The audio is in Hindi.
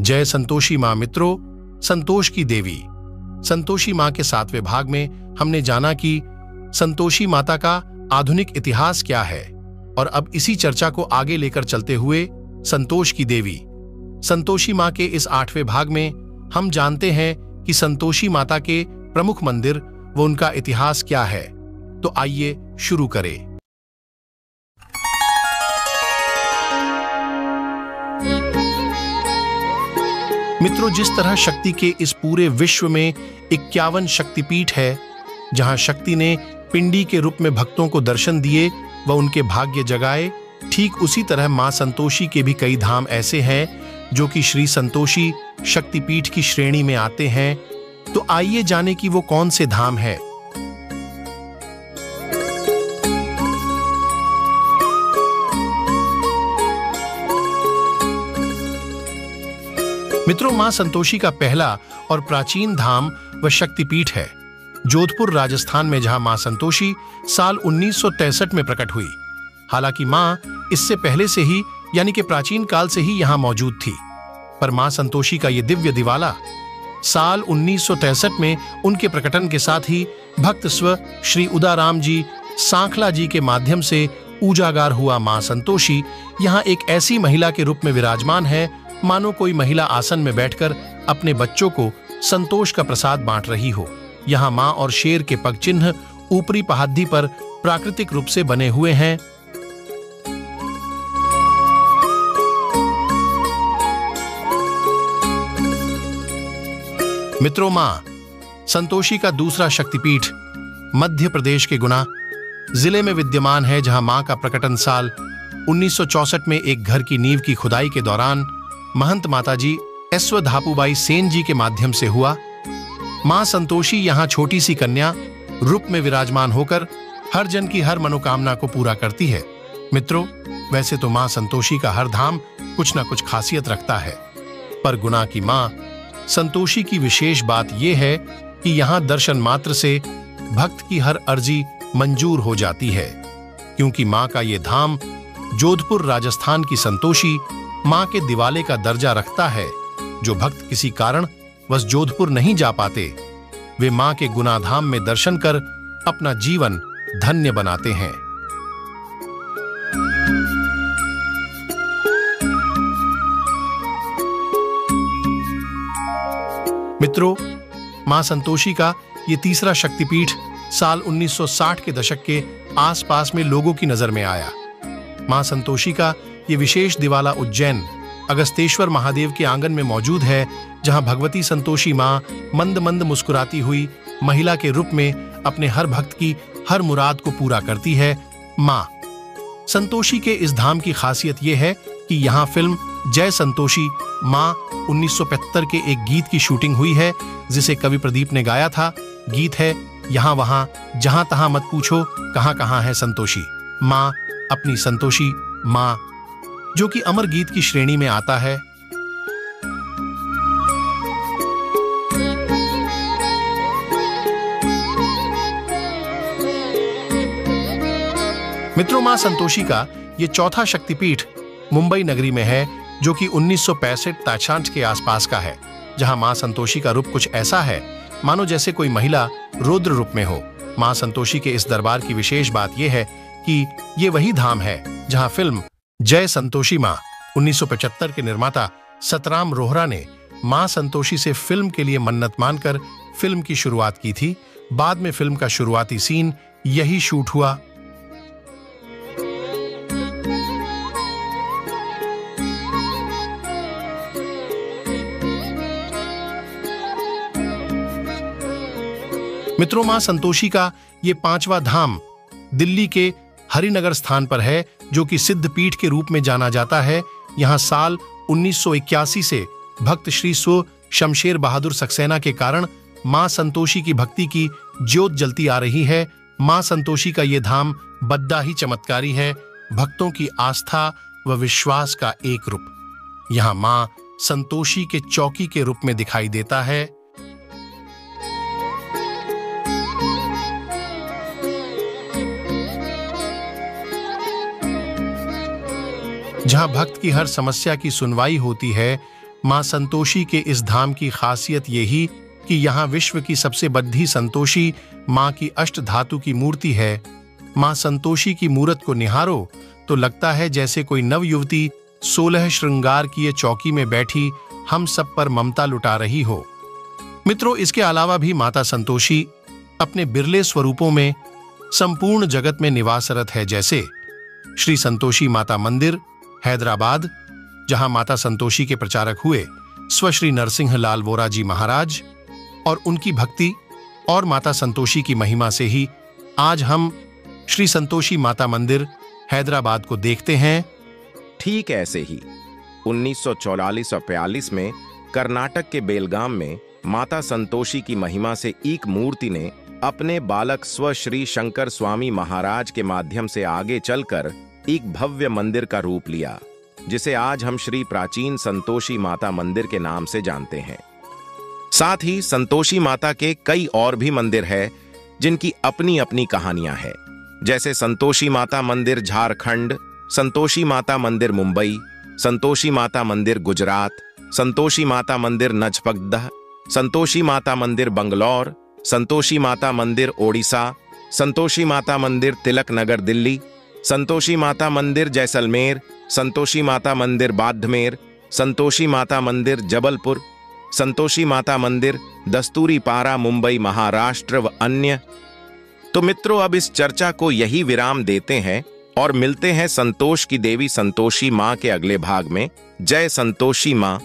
जय संतोषी माँ मित्रों, संतोष की देवी। संतोषी माँ के सातवें भाग में हमने जाना कि संतोषी माता का आधुनिक इतिहास क्या है और अब इसी चर्चा को आगे लेकर चलते हुए संतोष की देवी। संतोषी माँ के इस आठवें भाग में हम जानते हैं कि संतोषी माता के प्रमुख मंदिर व उनका इतिहास क्या है। तो आइए शुरू करें। मित्रों, जिस तरह शक्ति के इस पूरे विश्व में इक्यावन शक्तिपीठ है, जहाँ शक्ति ने पिंडी के रूप में भक्तों को दर्शन दिए व उनके भाग्य जगाए, ठीक उसी तरह माँ संतोषी के भी कई धाम ऐसे हैं, जो कि श्री संतोषी शक्तिपीठ की श्रेणी में आते हैं। तो आइए जाने कि वो कौन से धाम है। मित्रों, माँ संतोषी का पहला और प्राचीन धाम व शक्तिपीठ है। जोधपुर राजस्थान में जहाँ माँ संतोषी साल उन्नीस में प्रकट हुई। हालाँकि माँ इससे पहले से ही, यानी कि प्राचीन काल से ही यहाँ मौजूद थी। पर माँ संतोषी का यह दिव्य दिवाला साल 1963 में उनके प्रकटन के साथ ही भक्त स्व श्री उदाराम जी सांखला जी के माध्यम से उजागार हुआ। माँ संतोषी यहाँ एक ऐसी महिला के रूप में विराजमान है मानो कोई महिला आसन में बैठकर अपने बच्चों को संतोष का प्रसाद बांट रही हो। यहाँ माँ और शेर के पग चिन्ह ऊपरी पहाड़ी पर प्राकृतिक रूप से बने हुए हैं। मित्रों माँ, संतोषी का दूसरा शक्तिपीठ मध्य प्रदेश के गुना ज़िले में विद्यमान है, जहाँ माँ का प्रकटन साल 1964 में एक घर की नींव की खुदाई के दौरान महंत माताजी एस्व धापुबाई सेन जी के माध्यम से हुआ। माँ संतोषी यहाँ छोटी सी कन्या रूप में विराजमान होकर हर जन की हर मनोकामना को पूरा करती है। मित्रों, वैसे तो माँ संतोषी का हर धाम कुछ ना कुछ खासियत रखता है। पर गुना की माँ, संतोषी की विशेष बात यह है कि यहाँ दर्शन मात्र से भक्त की हर अर्जी मंजूर हो जाती है। क्योंकि माँ का ये धाम जोधपुर राजस्थान की संतोषी माँ के दिवाले का दर्जा रखता है। जो भक्त किसी कारण बस जोधपुर नहीं जा पाते, वे माँ के गुनाधाम में दर्शन कर अपना जीवन धन्य बनाते हैं। मित्रों, माँ संतोषी का ये तीसरा शक्तिपीठ साल 1960 के दशक के आसपास में लोगों की नज़र में आया। माँ संतोषी का ये विशेष दिवाला उज्जैन, अगस्तेश्वर महादेव के आँगन में मौजूद है, जहाँ भगवती संतोषी माँ मंद मंद मुस्कुराती हुई महिला के रूप में अपने हर भक्त की हर मुराद को पूरा करती है, माँ। संतोषी के इस धाम की खासियत यह है कि यहाँ फ़िल्म जय संतोषी माँ 1975 के एक गीत की शूटिंग हुई है, जिसे कवि प्रदीप ने गाया था। गीत है, यहाँ वहाँ, जहाँ तहां मत पूछो कहाँ कहाँ है संतोषी। माँ, अपनी संतोषी माँ जो कि अमर गीत की श्रेणी में आता है। मित्रों, माँ संतोषी का ये चौथा शक्तिपीठ मुंबई नगरी में है, जो कि उन्नीस सौ के आसपास का है, जहाँ माँ संतोषी का रूप कुछ ऐसा है, मानो जैसे कोई महिला रुद्र रूप में हो। माँ संतोषी के इस दरबार की विशेष बात यह है कि ये वही धाम है, जहाँ फ़िल्म जय संतोषी माँ 1975 के निर्माता सतराम रोहरा ने माँ संतोषी से फ़िल्म के लिए मन्नत मानकर फ़िल्म की शुरुआत की थी। बाद में फ़िल्म का शुरुआती सीन यही शूट हुआ। मित्रों, माँ संतोषी का ये पांचवा धाम दिल्ली के हरिनगर स्थान पर है, जो कि सिद्ध पीठ के रूप में जाना जाता है। यहाँ साल 1981 से भक्त श्री सो शमशेर बहादुर सक्सेना के कारण माँ संतोषी की भक्ति की ज्योत जलती आ रही है। माँ संतोषी का ये धाम बद्दा ही चमत्कारी है। भक्तों की आस्था व विश्वास का एक रूप। यहाँ माँ संतोषी के चौकी के रूप में दिखाई देता है। जहाँ भक्त की हर समस्या की सुनवाई होती है, माँ संतोषी के इस धाम की खासियत यही कि यहाँ विश्व की सबसे बद्धी संतोषी माँ की अष्ट धातु की मूर्ति है। माँ संतोषी की मूर्त को निहारो तो लगता है जैसे कोई नव युवती सोलह श्रृंगार किए चौकी में बैठी हम सब पर ममता लुटा रही हो। मित्रों, इसके अलावा भी माता संतोषी अपने बिरले स्वरूपों में संपूर्ण जगत में निवासरत है, जैसे श्री संतोषी माता मंदिर हैदराबाद, जहाँ माता संतोषी के प्रचारक हुए स्वश्री नरसिंह लाल वोरा जी महाराज, और उनकी भक्ति और माता संतोषी की महिमा से ही आज हम श्री संतोषी माता मंदिर हैदराबाद को देखते हैं। ठीक ऐसे ही 1944 और 42 में कर्नाटक के बेलगाम में माता संतोषी की महिमा से एक मूर्ति ने अपने बालक स्व श्री शंकर स्वामी महाराज के माध्यम से आगे चलकर एक भव्य मंदिर का रूप लिया, जिसे आज हम श्री प्राचीन संतोषी माता मंदिर के नाम से जानते हैं। साथ ही संतोषी माता के कई और भी मंदिर है, जिनकी अपनी अपनी कहानियाँ हैं। जैसे संतोषी माता मंदिर झारखंड, संतोषी माता मंदिर मुंबई, संतोषी माता मंदिर गुजरात, संतोषी माता मंदिर नजपगदह संतोषी माता मंदिर बंगलौर, संतोषी माता मंदिर ओडिशा, संतोषी माता मंदिर तिलक नगर दिल्ली संतोषी माता मंदिर जैसलमेर, संतोषी माता मंदिर बाधमेर संतोषी माता मंदिर जबलपुर, संतोषी माता मंदिर दस्तूरी पारा मुंबई महाराष्ट्र व अन्य। तो मित्रों, अब इस चर्चा को यही विराम देते हैं और मिलते हैं संतोष की देवी संतोषी माँ के अगले भाग में। जय संतोषी माँ।